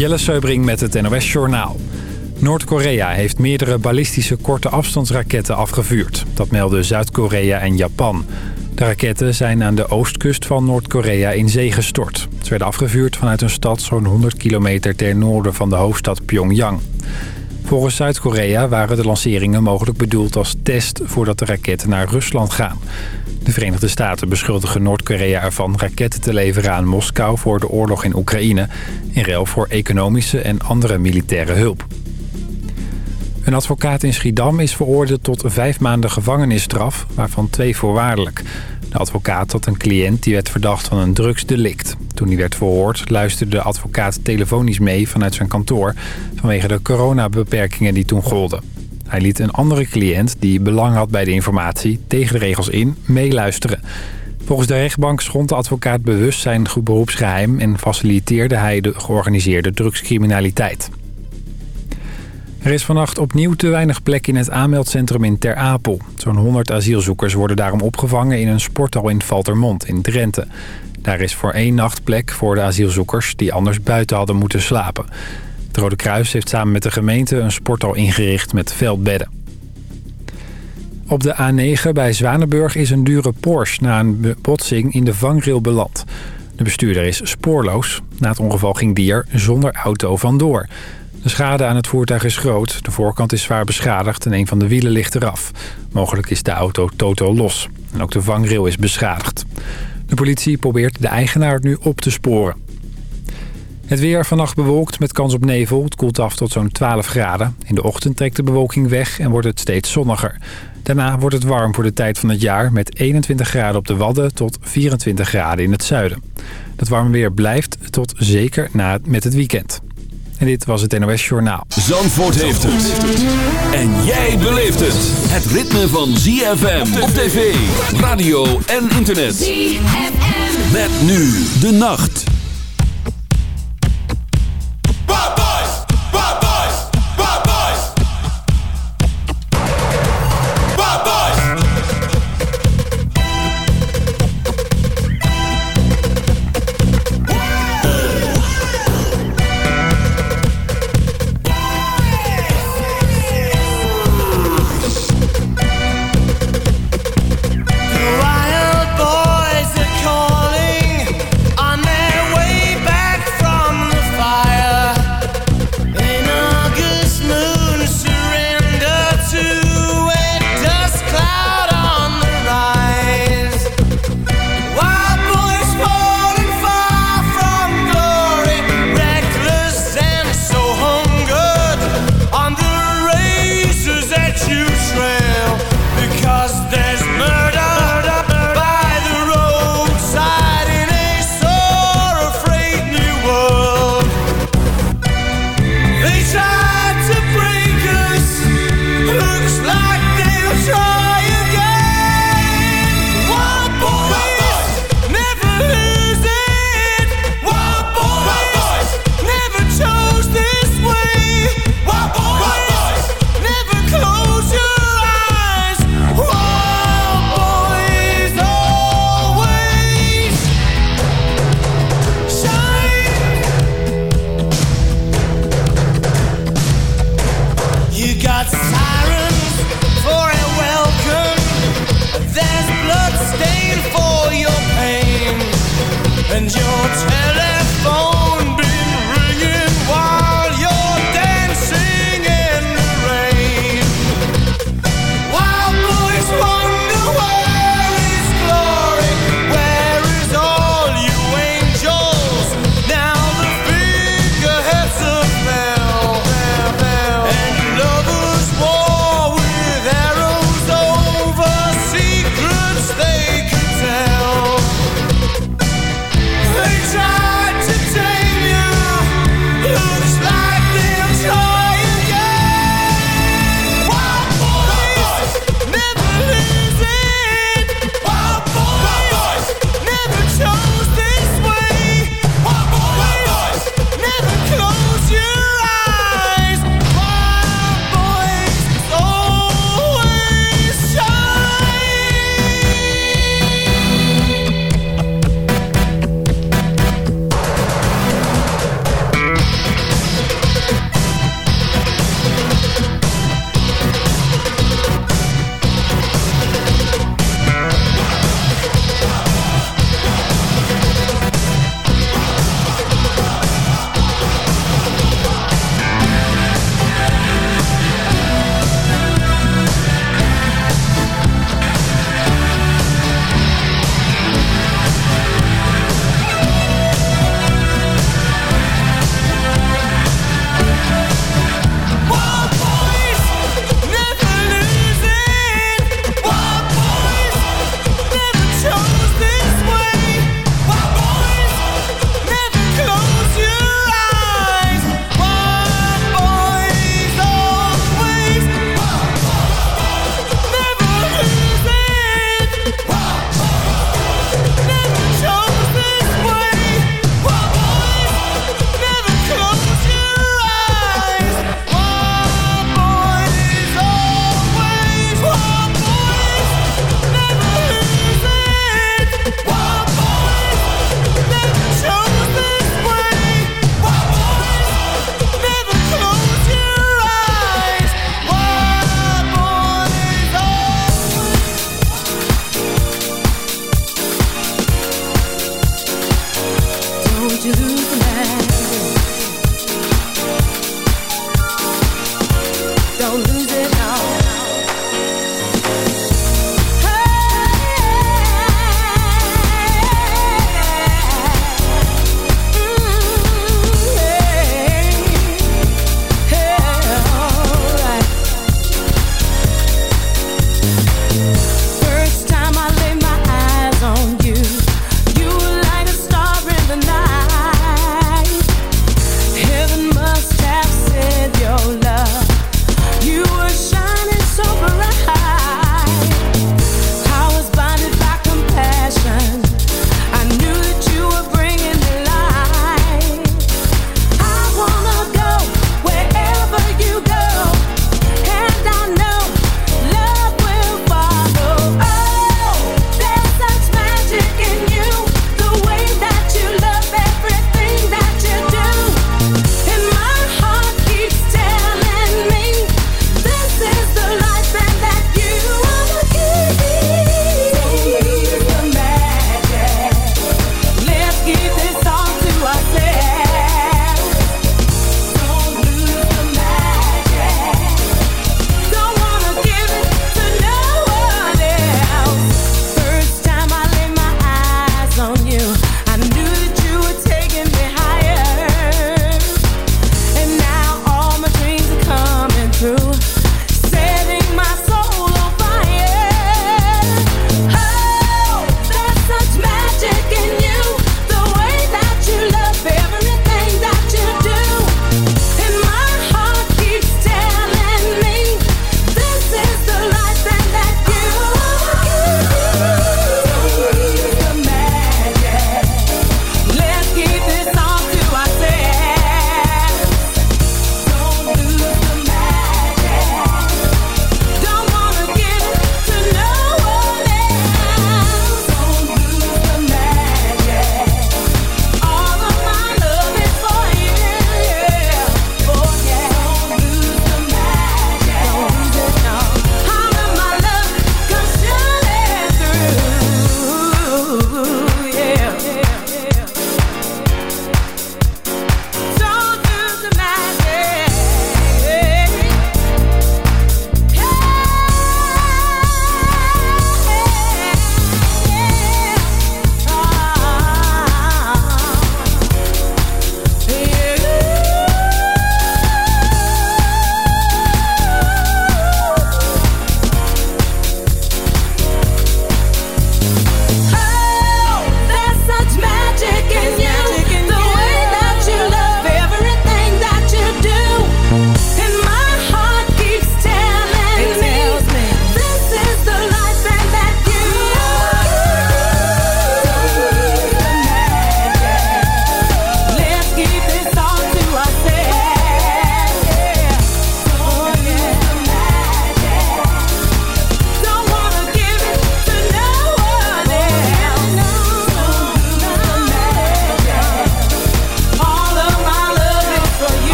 Jelle Seubring met het NOS Journaal. Noord-Korea heeft meerdere ballistische korte afstandsraketten afgevuurd. Dat melden Zuid-Korea en Japan. De raketten zijn aan de oostkust van Noord-Korea in zee gestort. Ze werden afgevuurd vanuit een stad zo'n 100 kilometer ten noorden van de hoofdstad Pyongyang. Volgens Zuid-Korea waren de lanceringen mogelijk bedoeld als test voordat de raketten naar Rusland gaan. De Verenigde Staten beschuldigen Noord-Korea ervan raketten te leveren aan Moskou voor de oorlog in Oekraïne... in ruil voor economische en andere militaire hulp. Een advocaat in Schiedam is veroordeeld tot vijf maanden gevangenisstraf, waarvan twee voorwaardelijk. De advocaat had een cliënt die werd verdacht van een drugsdelict. Toen hij werd verhoord luisterde de advocaat telefonisch mee vanuit zijn kantoor... vanwege de coronabeperkingen die toen golden. Hij liet een andere cliënt die belang had bij de informatie tegen de regels in meeluisteren. Volgens de rechtbank schond de advocaat bewust zijn beroepsgeheim... en faciliteerde hij de georganiseerde drugscriminaliteit. Er is vannacht opnieuw te weinig plek in het aanmeldcentrum in Ter Apel. Zo'n 100 asielzoekers worden daarom opgevangen in een sporthal in Valtermond in Drenthe. Daar is voor één nacht plek voor de asielzoekers die anders buiten hadden moeten slapen. Het Rode Kruis heeft samen met de gemeente een sporthal ingericht met veldbedden. Op de A9 bij Zwanenburg is een dure Porsche na een botsing in de vangrail beland. De bestuurder is spoorloos. Na het ongeval ging die er zonder auto vandoor. De schade aan het voertuig is groot. De voorkant is zwaar beschadigd en een van de wielen ligt eraf. Mogelijk is de auto totaal los. En ook de vangrail is beschadigd. De politie probeert de eigenaar nu op te sporen. Het weer vannacht bewolkt met kans op nevel. Het koelt af tot zo'n 12 graden. In de ochtend trekt de bewolking weg en wordt het steeds zonniger. Daarna wordt het warm voor de tijd van het jaar... met 21 graden op de Wadden tot 24 graden in het zuiden. Dat warme weer blijft tot zeker na met het weekend. En dit was het NOS Journaal. Zandvoort heeft het. En jij beleeft het. Het ritme van ZFM op tv, radio en internet. ZFM. Met nu de nacht.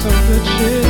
so good shit.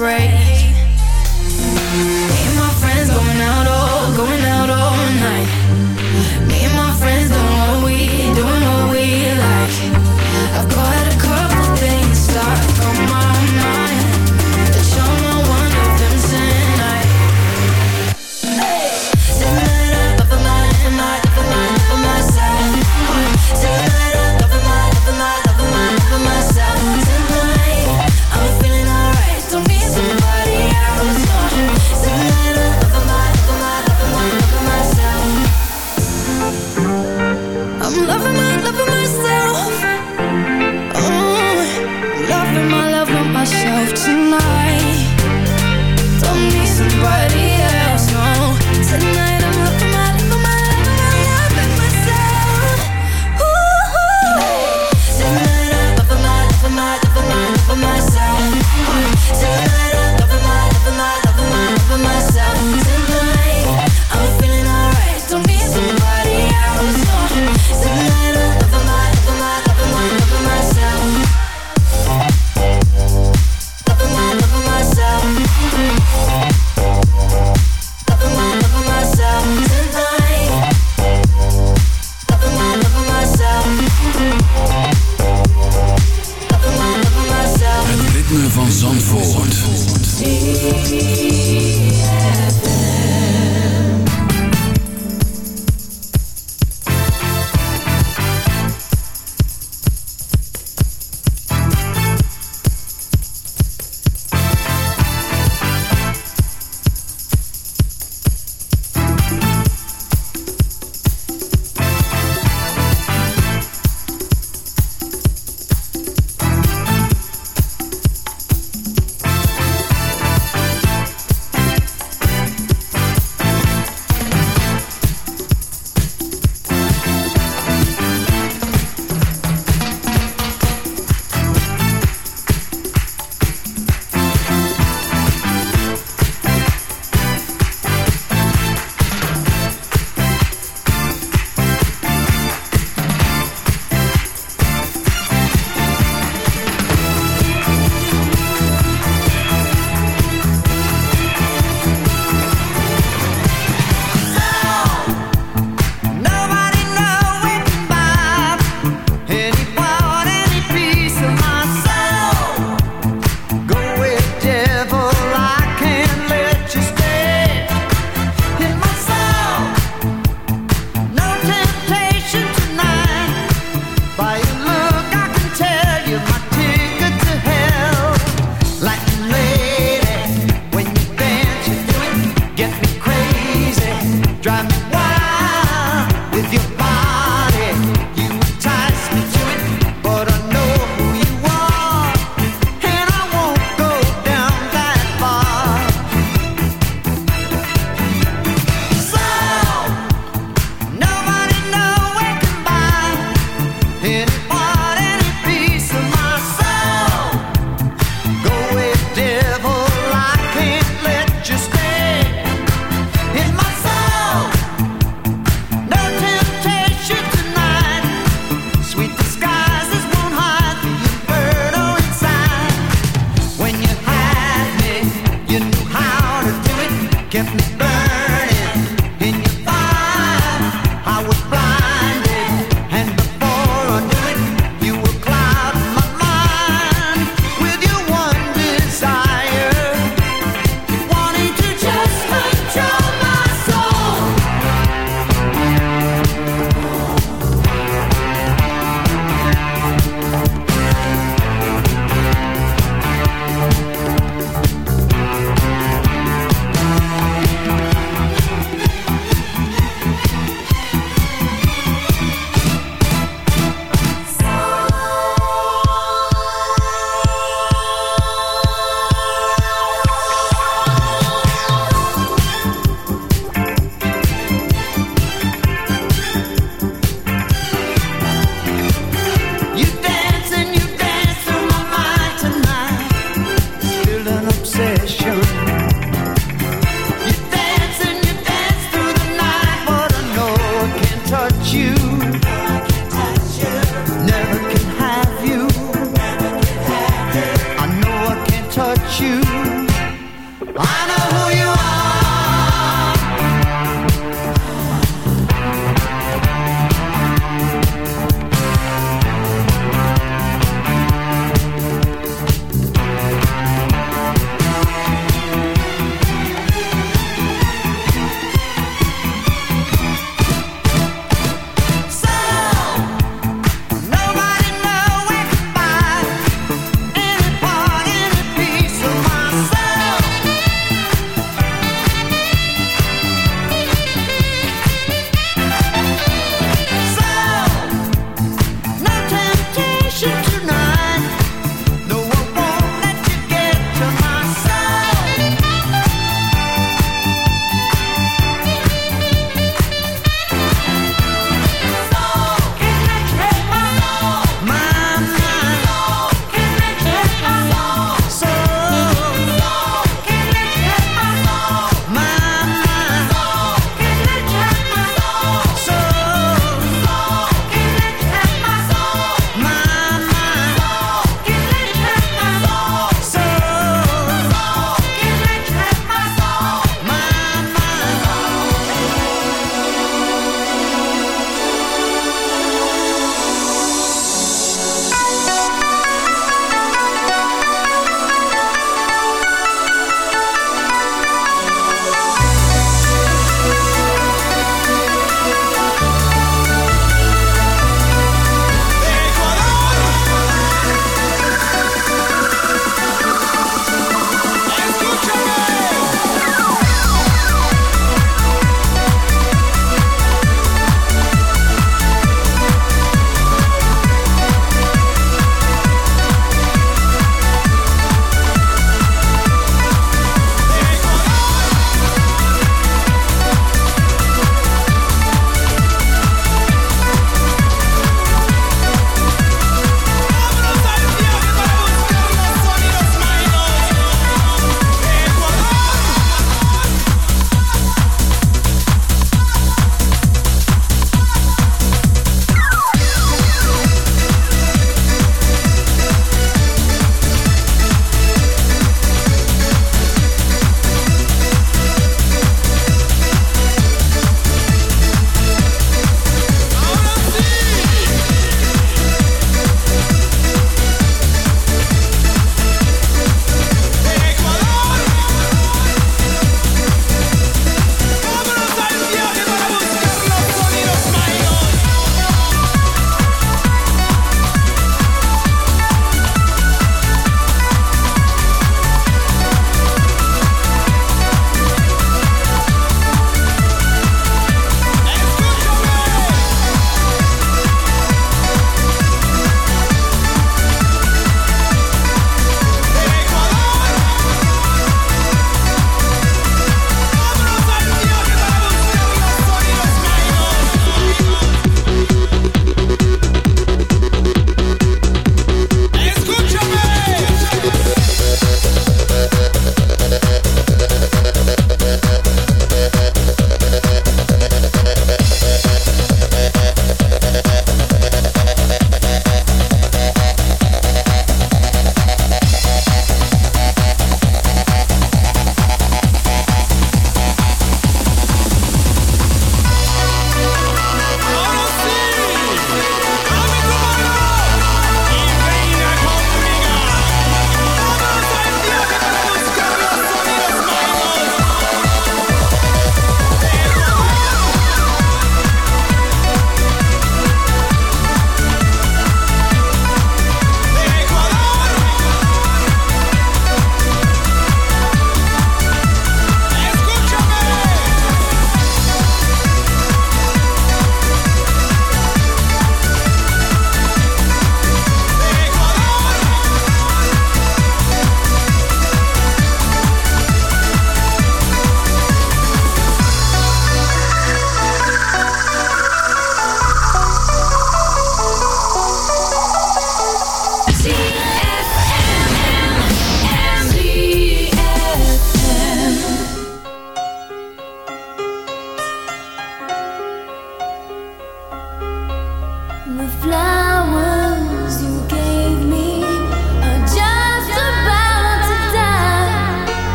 break.